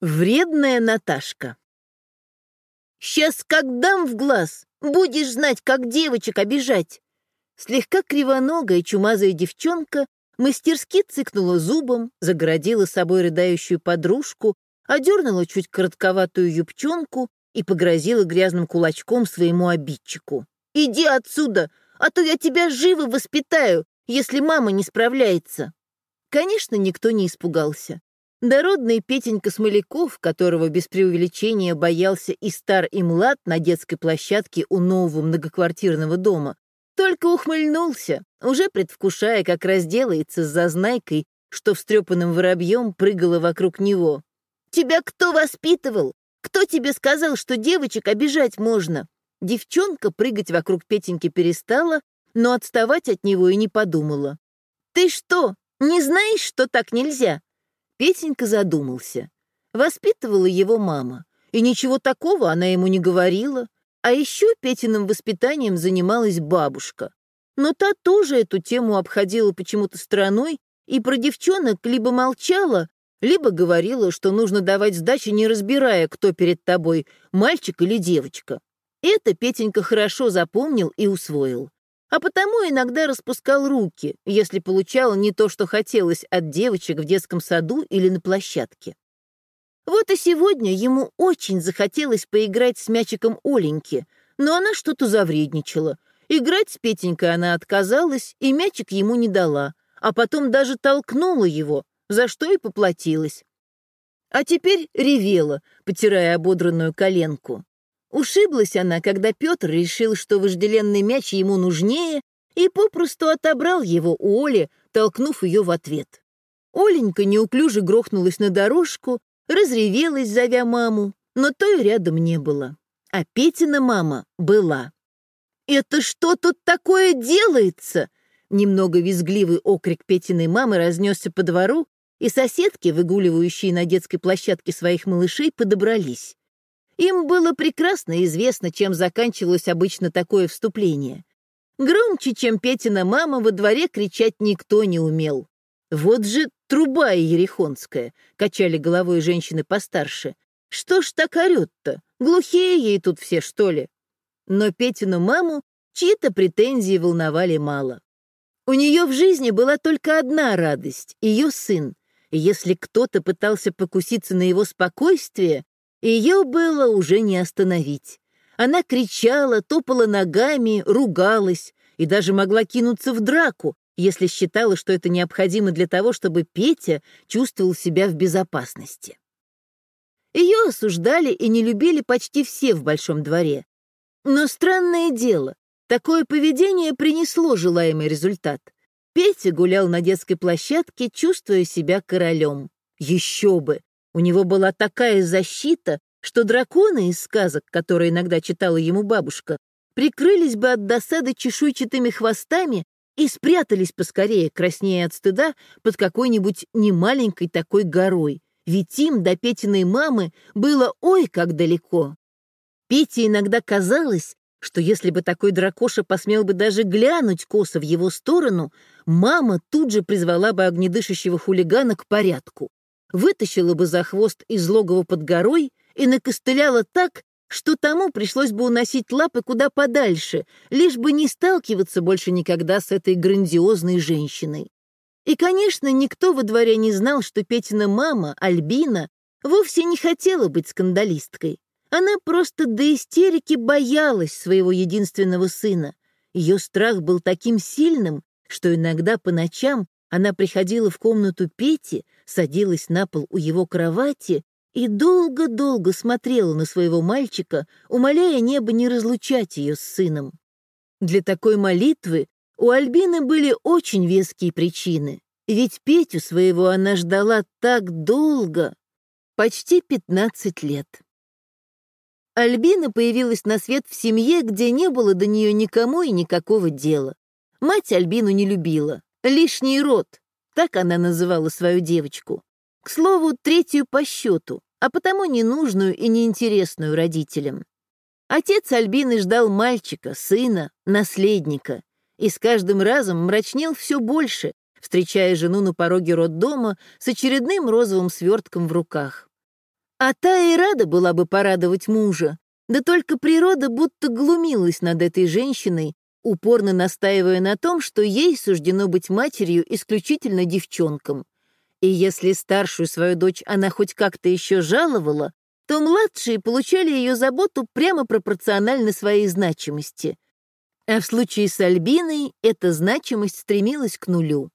Вредная Наташка. «Сейчас как дам в глаз, будешь знать, как девочек обижать!» Слегка кривоногая чумазая девчонка мастерски цыкнула зубом, загородила собой рыдающую подружку, одернула чуть коротковатую юбчонку и погрозила грязным кулачком своему обидчику. «Иди отсюда, а то я тебя живо воспитаю, если мама не справляется!» Конечно, никто не испугался. Дородный Петенька Смоляков, которого без преувеличения боялся и стар, и млад на детской площадке у нового многоквартирного дома, только ухмыльнулся, уже предвкушая, как разделается с зазнайкой, что встрепанным воробьем прыгала вокруг него. «Тебя кто воспитывал? Кто тебе сказал, что девочек обижать можно?» Девчонка прыгать вокруг Петеньки перестала, но отставать от него и не подумала. «Ты что, не знаешь, что так нельзя?» Петенька задумался. Воспитывала его мама, и ничего такого она ему не говорила. А еще Петиным воспитанием занималась бабушка. Но та тоже эту тему обходила почему-то стороной и про девчонок либо молчала, либо говорила, что нужно давать сдачи, не разбирая, кто перед тобой, мальчик или девочка. Это Петенька хорошо запомнил и усвоил а потому иногда распускал руки, если получал не то, что хотелось от девочек в детском саду или на площадке. Вот и сегодня ему очень захотелось поиграть с мячиком Оленьки, но она что-то завредничала. Играть с Петенькой она отказалась и мячик ему не дала, а потом даже толкнула его, за что и поплатилась. А теперь ревела, потирая ободранную коленку. Ушиблась она, когда Петр решил, что вожделенный мяч ему нужнее, и попросту отобрал его у Оли, толкнув ее в ответ. Оленька неуклюже грохнулась на дорожку, разревелась, зовя маму, но той рядом не было. А Петина мама была. «Это что тут такое делается?» Немного визгливый окрик Петиной мамы разнесся по двору, и соседки, выгуливающие на детской площадке своих малышей, подобрались. Им было прекрасно известно, чем заканчивалось обычно такое вступление. Громче, чем Петина мама, во дворе кричать никто не умел. «Вот же труба ерехонская!» — качали головой женщины постарше. «Что ж так орёт-то? Глухие ей тут все, что ли?» Но Петину маму чьи-то претензии волновали мало. У нее в жизни была только одна радость — ее сын. И если кто-то пытался покуситься на его спокойствие, ее было уже не остановить. Она кричала, топала ногами, ругалась и даже могла кинуться в драку, если считала, что это необходимо для того, чтобы Петя чувствовал себя в безопасности. Ее осуждали и не любили почти все в Большом дворе. Но странное дело, такое поведение принесло желаемый результат. Петя гулял на детской площадке, чувствуя себя королем. Еще бы! У него была такая защита, что драконы из сказок, которые иногда читала ему бабушка, прикрылись бы от досады чешуйчатыми хвостами и спрятались поскорее, краснея от стыда, под какой-нибудь немаленькой такой горой. Ведь им до Петиной мамы было ой как далеко. Пете иногда казалось, что если бы такой дракоша посмел бы даже глянуть косо в его сторону, мама тут же призвала бы огнедышащего хулигана к порядку вытащила бы за хвост из логова под горой и накостыляла так, что тому пришлось бы уносить лапы куда подальше, лишь бы не сталкиваться больше никогда с этой грандиозной женщиной. И, конечно, никто во дворе не знал, что Петина мама, Альбина, вовсе не хотела быть скандалисткой. Она просто до истерики боялась своего единственного сына. Ее страх был таким сильным, что иногда по ночам она приходила в комнату Пети, садилась на пол у его кровати и долго-долго смотрела на своего мальчика, умоляя небо не разлучать ее с сыном. Для такой молитвы у Альбины были очень веские причины, ведь Петю своего она ждала так долго, почти 15 лет. Альбина появилась на свет в семье, где не было до нее никому и никакого дела. Мать Альбину не любила, Лишний род, так она называла свою девочку. К слову, третью по счету, а потому ненужную и неинтересную родителям. Отец Альбины ждал мальчика, сына, наследника, и с каждым разом мрачнел все больше, встречая жену на пороге роддома с очередным розовым свертком в руках. А та и рада была бы порадовать мужа, да только природа будто глумилась над этой женщиной, упорно настаивая на том, что ей суждено быть матерью исключительно девчонкам. И если старшую свою дочь она хоть как-то еще жаловала, то младшие получали ее заботу прямо пропорционально своей значимости. А в случае с Альбиной эта значимость стремилась к нулю.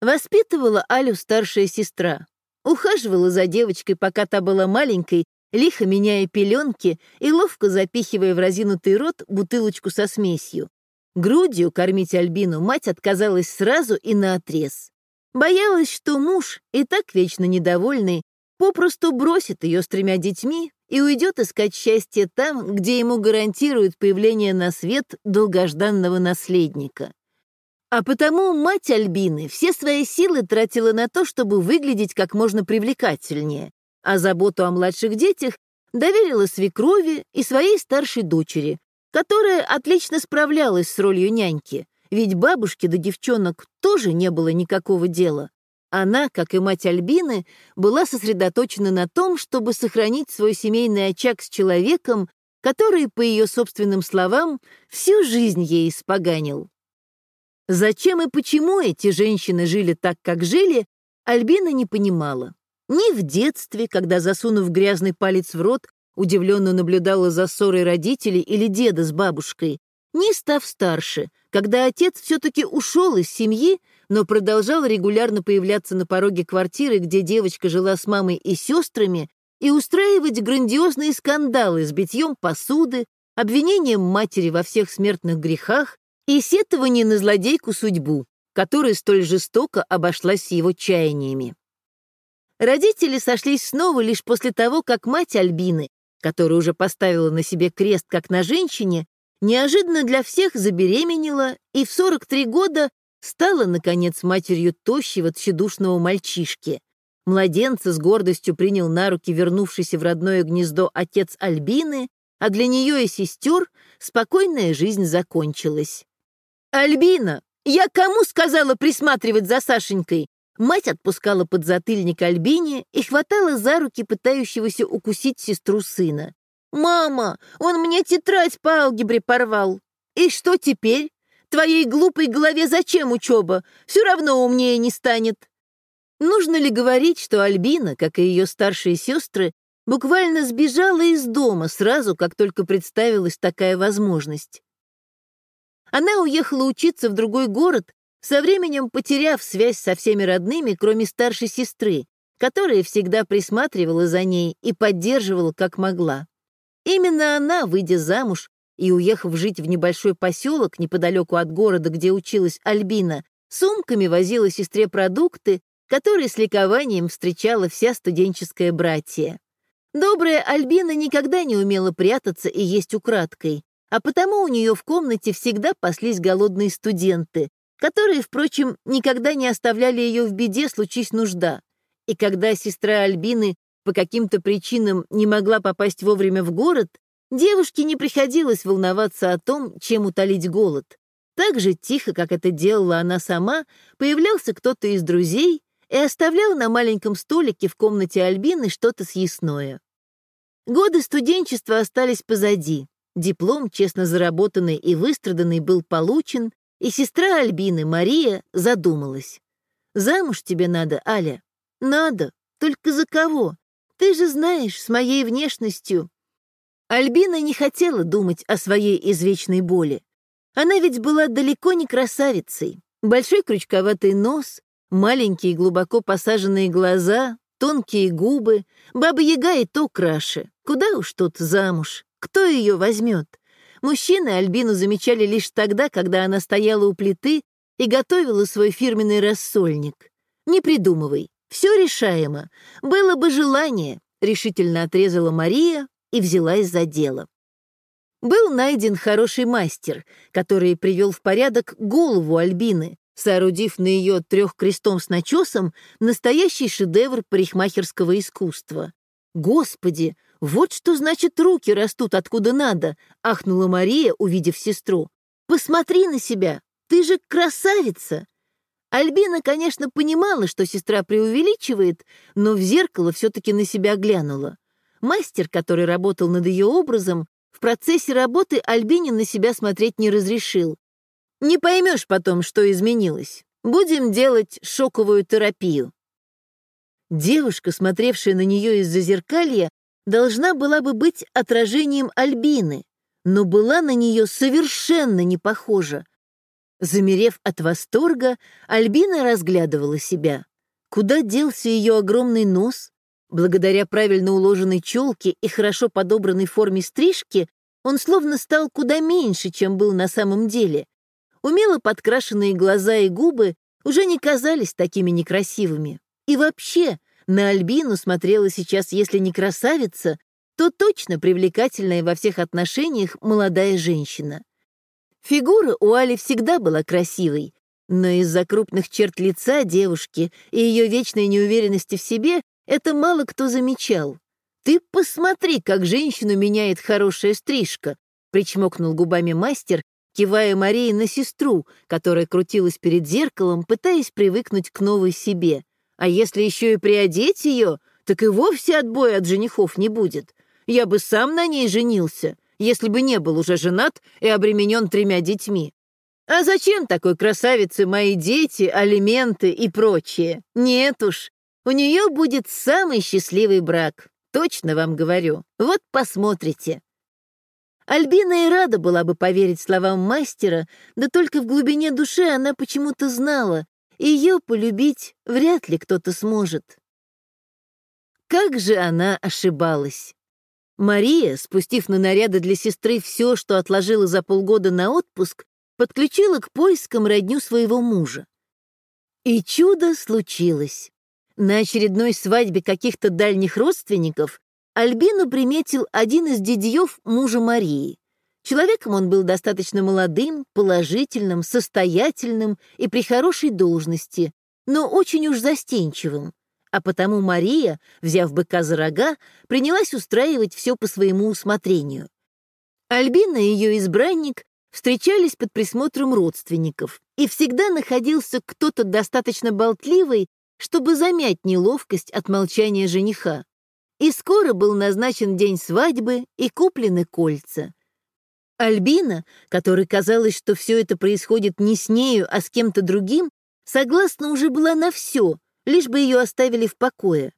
Воспитывала Алю старшая сестра, ухаживала за девочкой, пока та была маленькой, лихо меняя пеленки и ловко запихивая в разинутый рот бутылочку со смесью. Грудью кормить Альбину мать отказалась сразу и наотрез. Боялась, что муж, и так вечно недовольный, попросту бросит ее с тремя детьми и уйдет искать счастье там, где ему гарантируют появление на свет долгожданного наследника. А потому мать Альбины все свои силы тратила на то, чтобы выглядеть как можно привлекательнее, а заботу о младших детях доверила свекрови и своей старшей дочери, которая отлично справлялась с ролью няньки, ведь бабушке до девчонок тоже не было никакого дела. Она, как и мать Альбины, была сосредоточена на том, чтобы сохранить свой семейный очаг с человеком, который, по ее собственным словам, всю жизнь ей испоганил. Зачем и почему эти женщины жили так, как жили, Альбина не понимала. Ни в детстве, когда, засунув грязный палец в рот, удивленно наблюдала за ссорой родителей или деда с бабушкой, ни став старше, когда отец все-таки ушел из семьи, но продолжал регулярно появляться на пороге квартиры, где девочка жила с мамой и сестрами, и устраивать грандиозные скандалы с битьем посуды, обвинением матери во всех смертных грехах и сетование на злодейку судьбу, которая столь жестоко обошлась с его чаяниями. Родители сошлись снова лишь после того, как мать Альбины, которая уже поставила на себе крест как на женщине, неожиданно для всех забеременела и в 43 года стала, наконец, матерью тощего, тщедушного мальчишки. Младенца с гордостью принял на руки вернувшийся в родное гнездо отец Альбины, а для нее и сестер спокойная жизнь закончилась. «Альбина, я кому сказала присматривать за Сашенькой?» Мать отпускала подзатыльник Альбине и хватала за руки пытающегося укусить сестру сына. «Мама, он мне тетрадь по алгебре порвал. И что теперь? Твоей глупой голове зачем учеба? Все равно умнее не станет». Нужно ли говорить, что Альбина, как и ее старшие сестры, буквально сбежала из дома сразу, как только представилась такая возможность? Она уехала учиться в другой город, со временем потеряв связь со всеми родными, кроме старшей сестры, которая всегда присматривала за ней и поддерживала как могла. Именно она, выйдя замуж и уехав жить в небольшой поселок неподалеку от города, где училась Альбина, сумками возила сестре продукты, которые с ликованием встречала вся студенческая братья. Добрая Альбина никогда не умела прятаться и есть украдкой, а потому у нее в комнате всегда паслись голодные студенты, которые, впрочем, никогда не оставляли ее в беде, случись нужда. И когда сестра Альбины по каким-то причинам не могла попасть вовремя в город, девушке не приходилось волноваться о том, чем утолить голод. Так же тихо, как это делала она сама, появлялся кто-то из друзей и оставлял на маленьком столике в комнате Альбины что-то съестное. Годы студенчества остались позади. Диплом, честно заработанный и выстраданный, был получен, и сестра Альбины, Мария, задумалась. «Замуж тебе надо, Аля?» «Надо. Только за кого? Ты же знаешь, с моей внешностью...» Альбина не хотела думать о своей извечной боли. Она ведь была далеко не красавицей. Большой крючковатый нос, маленькие глубоко посаженные глаза, тонкие губы, баба-яга и то краше. Куда уж тут замуж? Кто ее возьмет? Мужчины Альбину замечали лишь тогда, когда она стояла у плиты и готовила свой фирменный рассольник. Не придумывай, все решаемо. Было бы желание, решительно отрезала Мария и взялась за дело. Был найден хороший мастер, который привел в порядок голову Альбины, соорудив на ее трех крестом с начесом настоящий шедевр парикмахерского искусства. Господи, «Вот что значит руки растут откуда надо», — ахнула Мария, увидев сестру. «Посмотри на себя, ты же красавица!» Альбина, конечно, понимала, что сестра преувеличивает, но в зеркало все-таки на себя глянула. Мастер, который работал над ее образом, в процессе работы Альбине на себя смотреть не разрешил. Не поймешь потом, что изменилось. Будем делать шоковую терапию. Девушка, смотревшая на нее из-за зеркалья, должна была бы быть отражением Альбины, но была на нее совершенно не похожа. Замерев от восторга, Альбина разглядывала себя. Куда делся ее огромный нос? Благодаря правильно уложенной челке и хорошо подобранной форме стрижки он словно стал куда меньше, чем был на самом деле. Умело подкрашенные глаза и губы уже не казались такими некрасивыми. И вообще, на Альбину смотрела сейчас, если не красавица, то точно привлекательная во всех отношениях молодая женщина. Фигура у Али всегда была красивой, но из-за крупных черт лица девушки и ее вечной неуверенности в себе это мало кто замечал. «Ты посмотри, как женщину меняет хорошая стрижка», — причмокнул губами мастер, кивая Марии на сестру, которая крутилась перед зеркалом, пытаясь привыкнуть к новой себе. А если еще и приодеть ее, так и вовсе отбоя от женихов не будет. Я бы сам на ней женился, если бы не был уже женат и обременен тремя детьми. А зачем такой красавице мои дети, алименты и прочее? Нет уж, у нее будет самый счастливый брак. Точно вам говорю. Вот посмотрите. Альбина и рада была бы поверить словам мастера, да только в глубине души она почему-то знала, ее полюбить вряд ли кто-то сможет. Как же она ошибалась! Мария, спустив на наряды для сестры все, что отложила за полгода на отпуск, подключила к поискам родню своего мужа. И чудо случилось. На очередной свадьбе каких-то дальних родственников Альбину приметил один из дядьев мужа Марии. Человеком он был достаточно молодым, положительным, состоятельным и при хорошей должности, но очень уж застенчивым. А потому Мария, взяв быка за рога, принялась устраивать все по своему усмотрению. Альбина и ее избранник встречались под присмотром родственников, и всегда находился кто-то достаточно болтливый, чтобы замять неловкость от молчания жениха. И скоро был назначен день свадьбы и куплены кольца. Альбина, которой казалось, что все это происходит не с нею, а с кем-то другим, согласна уже была на все, лишь бы ее оставили в покое.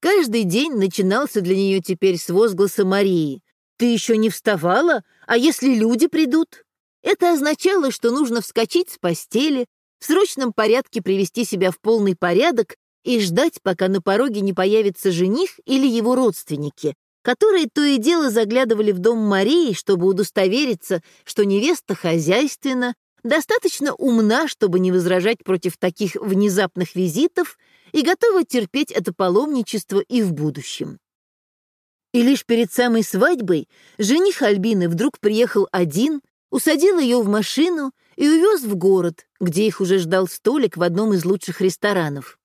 Каждый день начинался для нее теперь с возгласа Марии. «Ты еще не вставала? А если люди придут?» Это означало, что нужно вскочить с постели, в срочном порядке привести себя в полный порядок и ждать, пока на пороге не появится жених или его родственники, которые то и дело заглядывали в дом Марии, чтобы удостовериться, что невеста хозяйственна, достаточно умна, чтобы не возражать против таких внезапных визитов и готова терпеть это паломничество и в будущем. И лишь перед самой свадьбой жених Альбины вдруг приехал один, усадил ее в машину и увез в город, где их уже ждал столик в одном из лучших ресторанов.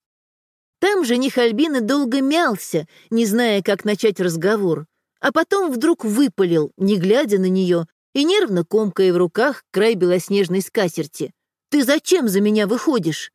Там жених Альбины долго мялся, не зная, как начать разговор, а потом вдруг выпалил, не глядя на нее, и нервно комкая в руках край белоснежной скатерти. «Ты зачем за меня выходишь?»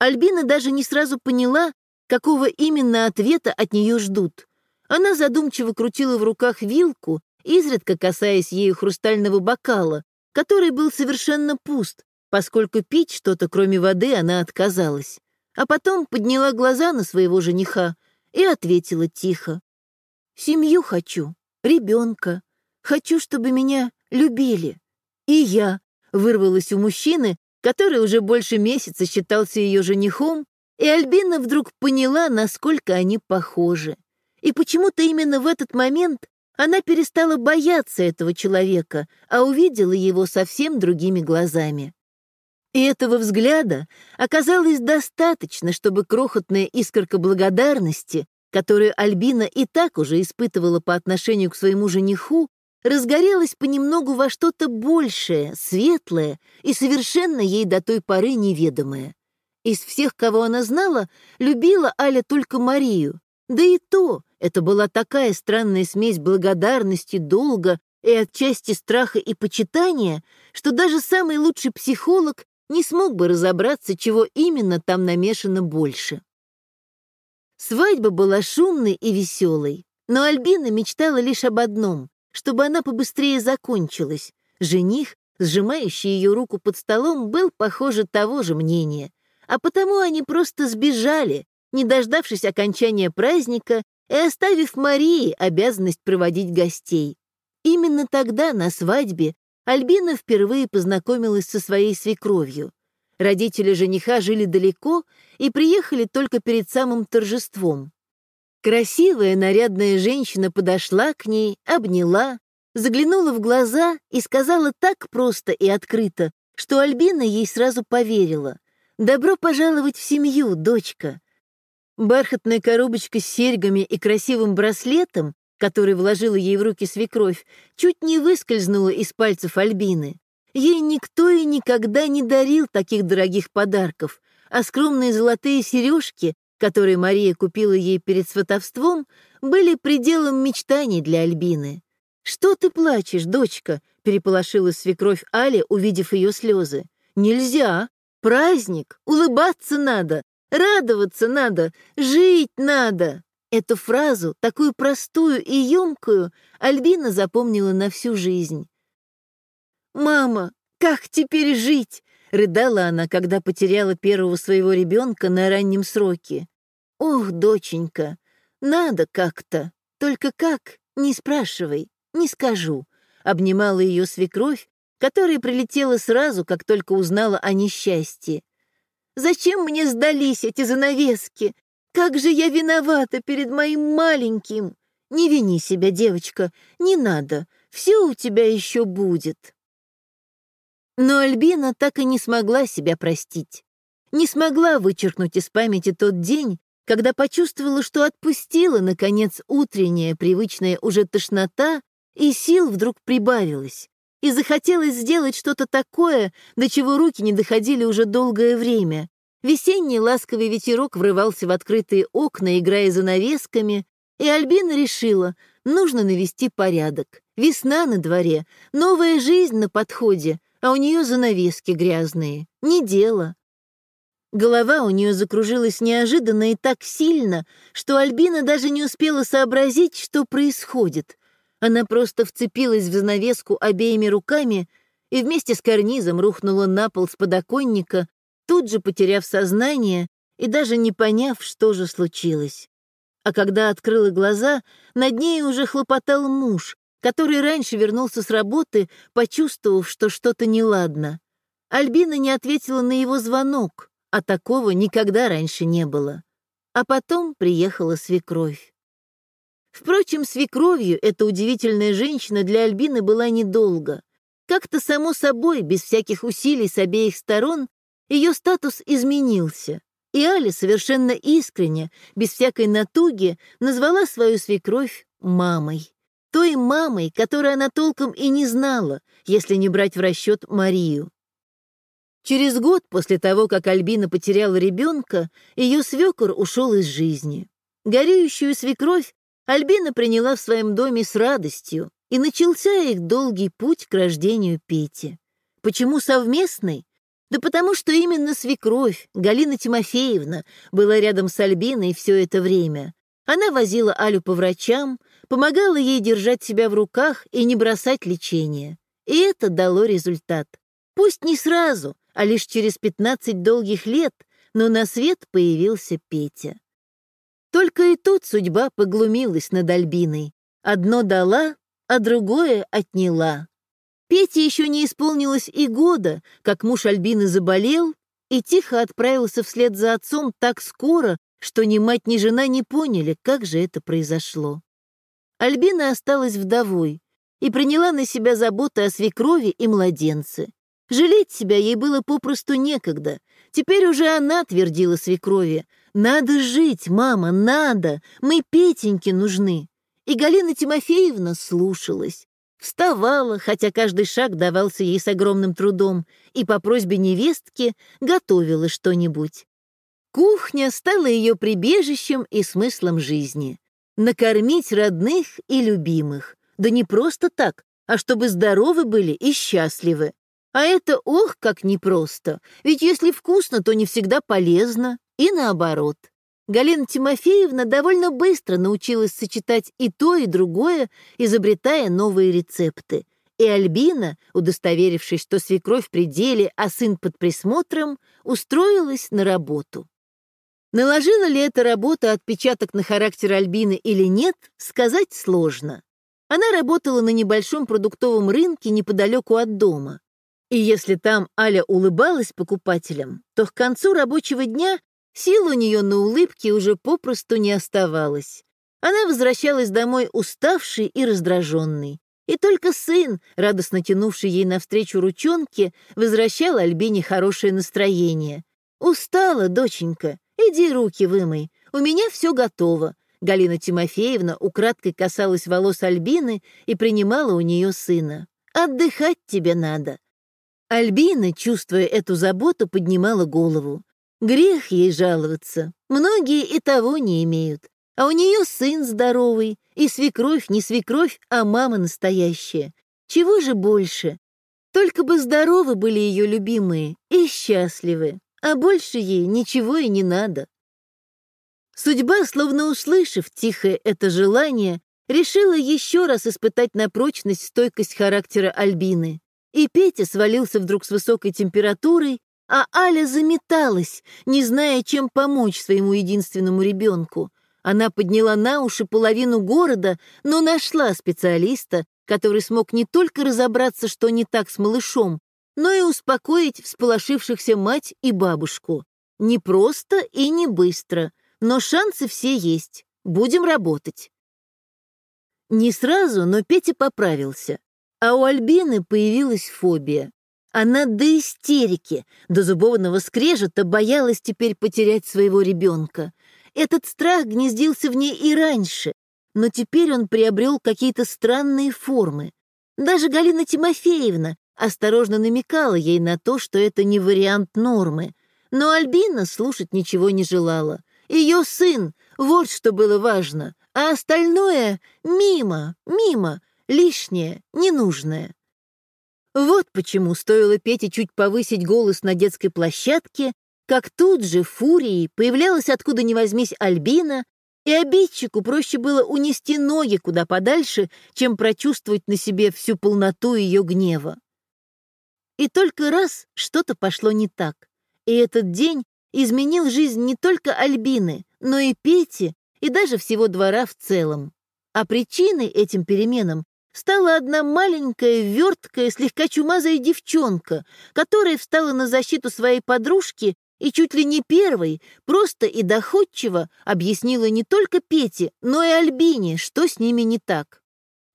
Альбина даже не сразу поняла, какого именно ответа от нее ждут. Она задумчиво крутила в руках вилку, изредка касаясь ею хрустального бокала, который был совершенно пуст, поскольку пить что-то кроме воды она отказалась а потом подняла глаза на своего жениха и ответила тихо. «Семью хочу, ребенка, хочу, чтобы меня любили. И я», — вырвалась у мужчины, который уже больше месяца считался ее женихом, и Альбина вдруг поняла, насколько они похожи. И почему-то именно в этот момент она перестала бояться этого человека, а увидела его совсем другими глазами. И этого взгляда оказалось достаточно, чтобы крохотная искорка благодарности, которую Альбина и так уже испытывала по отношению к своему жениху, разгорелась понемногу во что-то большее, светлое и совершенно ей до той поры неведомое. Из всех, кого она знала, любила Аля только Марию. Да и то, это была такая странная смесь благодарности, долга и отчасти страха и почитания, что даже самый лучший психолог не смог бы разобраться, чего именно там намешано больше. Свадьба была шумной и веселой, Но Альбина мечтала лишь об одном — чтобы она побыстрее закончилась. Жених, сжимающий ее руку под столом, был, похоже, того же мнения. А потому они просто сбежали, не дождавшись окончания праздника и оставив Марии обязанность проводить гостей. Именно тогда, на свадьбе, Альбина впервые познакомилась со своей свекровью. Родители жениха жили далеко и приехали только перед самым торжеством. Красивая, нарядная женщина подошла к ней, обняла, заглянула в глаза и сказала так просто и открыто, что Альбина ей сразу поверила. «Добро пожаловать в семью, дочка!» Бархатная коробочка с серьгами и красивым браслетом который вложила ей в руки свекровь, чуть не выскользнула из пальцев Альбины. Ей никто и никогда не дарил таких дорогих подарков, а скромные золотые сережки, которые Мария купила ей перед сватовством, были пределом мечтаний для Альбины. «Что ты плачешь, дочка?» — переполошилась свекровь Али, увидев ее слезы. «Нельзя! Праздник! Улыбаться надо! Радоваться надо! Жить надо!» Эту фразу, такую простую и емкую, Альбина запомнила на всю жизнь. «Мама, как теперь жить?» — рыдала она, когда потеряла первого своего ребенка на раннем сроке. «Ох, доченька, надо как-то. Только как? Не спрашивай, не скажу», — обнимала ее свекровь, которая прилетела сразу, как только узнала о несчастье. «Зачем мне сдались эти занавески? Как же я виновата перед моим маленьким! Не вини себя, девочка, не надо, все у тебя еще будет. Но Альбина так и не смогла себя простить. Не смогла вычеркнуть из памяти тот день, когда почувствовала, что отпустила, наконец, утренняя привычная уже тошнота, и сил вдруг прибавилось. И захотелось сделать что-то такое, до чего руки не доходили уже долгое время, Весенний ласковый ветерок врывался в открытые окна, играя занавесками, и Альбина решила, нужно навести порядок. Весна на дворе, новая жизнь на подходе, а у нее занавески грязные. Не дело. Голова у нее закружилась неожиданно и так сильно, что Альбина даже не успела сообразить, что происходит. Она просто вцепилась в занавеску обеими руками и вместе с карнизом рухнула на пол с подоконника, тут же потеряв сознание и даже не поняв, что же случилось. А когда открыла глаза, над ней уже хлопотал муж, который раньше вернулся с работы, почувствовав, что что-то неладно. Альбина не ответила на его звонок, а такого никогда раньше не было. А потом приехала свекровь. Впрочем, свекровью эта удивительная женщина для Альбины была недолго. Как-то само собой, без всяких усилий с обеих сторон, ее статус изменился, и Аля совершенно искренне, без всякой натуги, назвала свою свекровь мамой. Той мамой, которой она толком и не знала, если не брать в расчет Марию. Через год после того, как Альбина потеряла ребенка, ее свекор ушел из жизни. Горюющую свекровь Альбина приняла в своем доме с радостью, и начался их долгий путь к рождению Пети. Почему совместный? Да потому что именно свекровь, Галина Тимофеевна, была рядом с Альбиной все это время. Она возила Алю по врачам, помогала ей держать себя в руках и не бросать лечение. И это дало результат. Пусть не сразу, а лишь через 15 долгих лет, но на свет появился Петя. Только и тут судьба поглумилась над Альбиной. Одно дала, а другое отняла. Пете еще не исполнилось и года, как муж Альбины заболел и тихо отправился вслед за отцом так скоро, что ни мать, ни жена не поняли, как же это произошло. Альбина осталась вдовой и приняла на себя заботы о свекрови и младенце. Жалеть себя ей было попросту некогда. Теперь уже она твердила свекрови. «Надо жить, мама, надо! Мы Петеньке нужны!» И Галина Тимофеевна слушалась. Вставала, хотя каждый шаг давался ей с огромным трудом, и по просьбе невестки готовила что-нибудь. Кухня стала ее прибежищем и смыслом жизни. Накормить родных и любимых. Да не просто так, а чтобы здоровы были и счастливы. А это ох, как непросто, ведь если вкусно, то не всегда полезно, и наоборот. Галина Тимофеевна довольно быстро научилась сочетать и то, и другое, изобретая новые рецепты. И Альбина, удостоверившись, что свекровь при деле, а сын под присмотром, устроилась на работу. Наложила ли эта работа отпечаток на характер Альбины или нет, сказать сложно. Она работала на небольшом продуктовом рынке неподалеку от дома. И если там Аля улыбалась покупателям, то к концу рабочего дня сил у нее на улыбки уже попросту не оставалось. Она возвращалась домой уставшей и раздраженной. И только сын, радостно тянувший ей навстречу ручонки, возвращал Альбине хорошее настроение. «Устала, доченька, иди руки вымой, у меня все готово. Галина Тимофеевна украдкой касалась волос Альбины и принимала у нее сына. «Отдыхать тебе надо». Альбина, чувствуя эту заботу, поднимала голову. Грех ей жаловаться. Многие и того не имеют. А у нее сын здоровый, и свекровь не свекровь, а мама настоящая. Чего же больше? Только бы здоровы были ее любимые и счастливы, а больше ей ничего и не надо. Судьба, словно услышав тихое это желание, решила еще раз испытать на прочность стойкость характера Альбины. И Петя свалился вдруг с высокой температурой, а Аля заметалась, не зная, чем помочь своему единственному ребенку. Она подняла на уши половину города, но нашла специалиста, который смог не только разобраться, что не так с малышом, но и успокоить всполошившихся мать и бабушку. Не просто и не быстро — но шансы все есть. Будем работать. Не сразу, но Петя поправился. А у Альбины появилась фобия. Она до истерики, до зубовного скрежета боялась теперь потерять своего ребенка. Этот страх гнездился в ней и раньше, но теперь он приобрел какие-то странные формы. Даже Галина Тимофеевна осторожно намекала ей на то, что это не вариант нормы, но Альбина слушать ничего не желала. Ее сын, вот что было важно, а остальное — мимо, мимо, лишнее, ненужное. Вот почему стоило Пете чуть повысить голос на детской площадке, как тут же фурией появлялась откуда ни возьмись Альбина, и обидчику проще было унести ноги куда подальше, чем прочувствовать на себе всю полноту ее гнева. И только раз что-то пошло не так, и этот день изменил жизнь не только Альбины, но и Пети, и даже всего двора в целом. А причиной этим переменам стала одна маленькая, верткая, слегка чумазая девчонка, которая встала на защиту своей подружки и чуть ли не первой, просто и доходчиво объяснила не только Пете, но и Альбине, что с ними не так.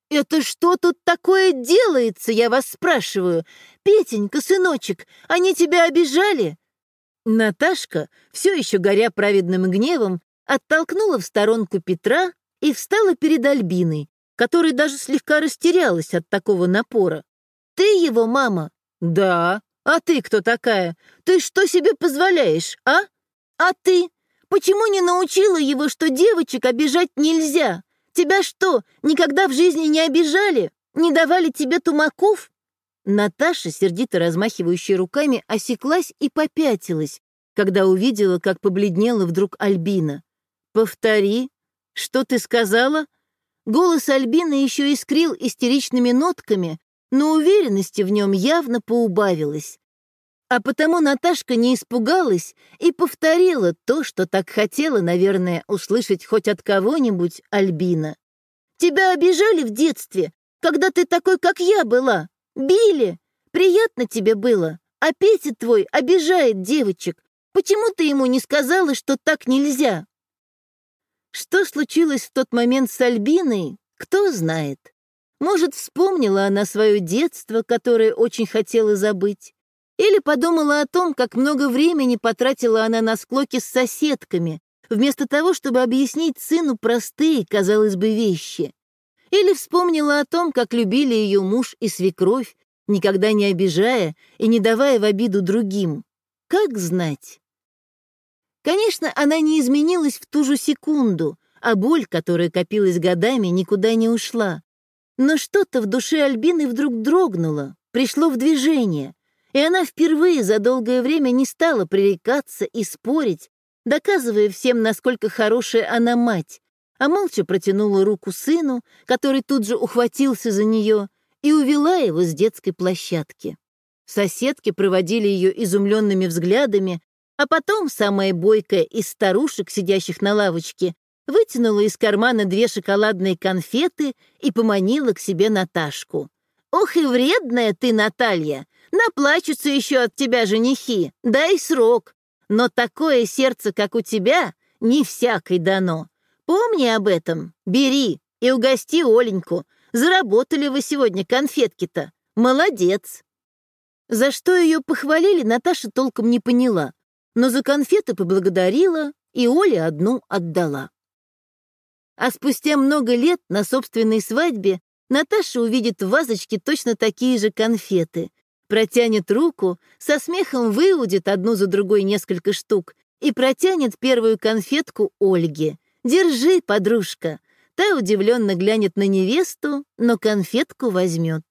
«Это что тут такое делается, я вас спрашиваю? Петенька, сыночек, они тебя обижали? Наташка, все еще горя праведным гневом, оттолкнула в сторонку Петра и встала перед Альбиной, которая даже слегка растерялась от такого напора. «Ты его мама?» «Да. А ты кто такая? Ты что себе позволяешь, а? А ты? Почему не научила его, что девочек обижать нельзя? Тебя что, никогда в жизни не обижали? Не давали тебе тумаков?» Наташа, сердито размахивающая руками, осеклась и попятилась, когда увидела, как побледнела вдруг Альбина. «Повтори, что ты сказала?» Голос Альбины еще искрил истеричными нотками, но уверенности в нем явно поубавилось. А потому Наташка не испугалась и повторила то, что так хотела, наверное, услышать хоть от кого-нибудь Альбина. «Тебя обижали в детстве, когда ты такой, как я была?» Били! Приятно тебе было, а Петя твой обижает девочек. Почему ты ему не сказала, что так нельзя?» Что случилось в тот момент с Альбиной, кто знает. Может, вспомнила она свое детство, которое очень хотела забыть. Или подумала о том, как много времени потратила она на склоки с соседками, вместо того, чтобы объяснить сыну простые, казалось бы, вещи. Или вспомнила о том, как любили ее муж и свекровь, никогда не обижая и не давая в обиду другим. Как знать? Конечно, она не изменилась в ту же секунду, а боль, которая копилась годами, никуда не ушла. Но что-то в душе Альбины вдруг дрогнуло, пришло в движение, и она впервые за долгое время не стала пререкаться и спорить, доказывая всем, насколько хорошая она мать, а молча протянула руку сыну, который тут же ухватился за нее, и увела его с детской площадки. Соседки проводили ее изумленными взглядами, а потом самая бойкая из старушек, сидящих на лавочке, вытянула из кармана две шоколадные конфеты и поманила к себе Наташку. «Ох и вредная ты, Наталья! Наплачутся еще от тебя женихи, дай срок. Но такое сердце, как у тебя, не всякой дано. Помни об этом, бери и угости Оленьку. Заработали вы сегодня конфетки-то. Молодец!» За что ее похвалили, Наташа толком не поняла, но за конфеты поблагодарила и Оле одну отдала. А спустя много лет на собственной свадьбе Наташа увидит в вазочке точно такие же конфеты, протянет руку, со смехом выудит одну за другой несколько штук и протянет первую конфетку Ольге. «Держи, подружка!» Та удивленно глянет на невесту, но конфетку возьмет.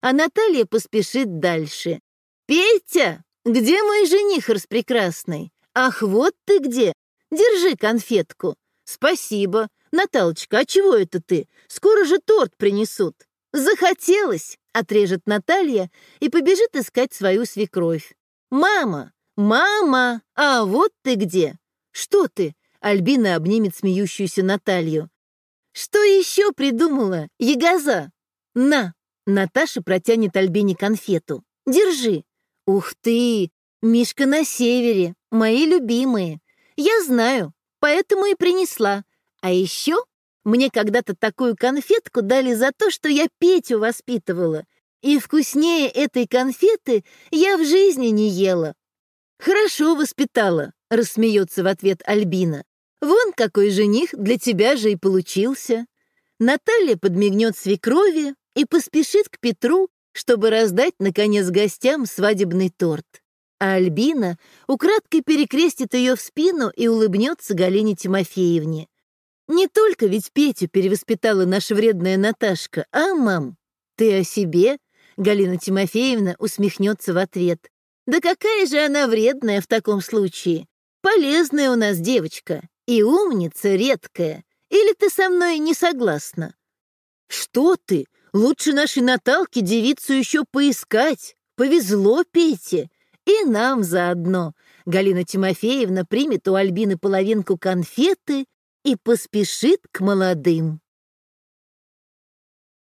А Наталья поспешит дальше. «Петя, где мой жених распрекрасный? Ах, вот ты где! Держи конфетку!» «Спасибо. Наталочка, а чего это ты? Скоро же торт принесут». «Захотелось!» — отрежет Наталья и побежит искать свою свекровь. «Мама! Мама! А вот ты где!» «Что ты?» — Альбина обнимет смеющуюся Наталью. «Что еще придумала, ягоза?» «На!» — Наташа протянет Альбине конфету. «Держи!» «Ух ты! Мишка на севере, мои любимые. Я знаю, поэтому и принесла. А еще мне когда-то такую конфетку дали за то, что я Петю воспитывала, и вкуснее этой конфеты я в жизни не ела. Хорошо воспитала, рассмеется в ответ Альбина. Вон какой жених для тебя же и получился. Наталья подмигнет свекрови и поспешит к Петру, чтобы раздать, наконец, гостям свадебный торт. А Альбина украдкой перекрестит ее в спину и улыбнется Галине Тимофеевне. Не только ведь Петю перевоспитала наша вредная Наташка, а, мам? Ты о себе? Галина Тимофеевна усмехнется в ответ. Да какая же она вредная в таком случае? Полезная у нас девочка и умница редкая. Или ты со мной не согласна? Что ты? Лучше нашей Наталке девицу еще поискать. Повезло Пете. И нам заодно. Галина Тимофеевна примет у Альбины половинку конфеты и поспешит к молодым.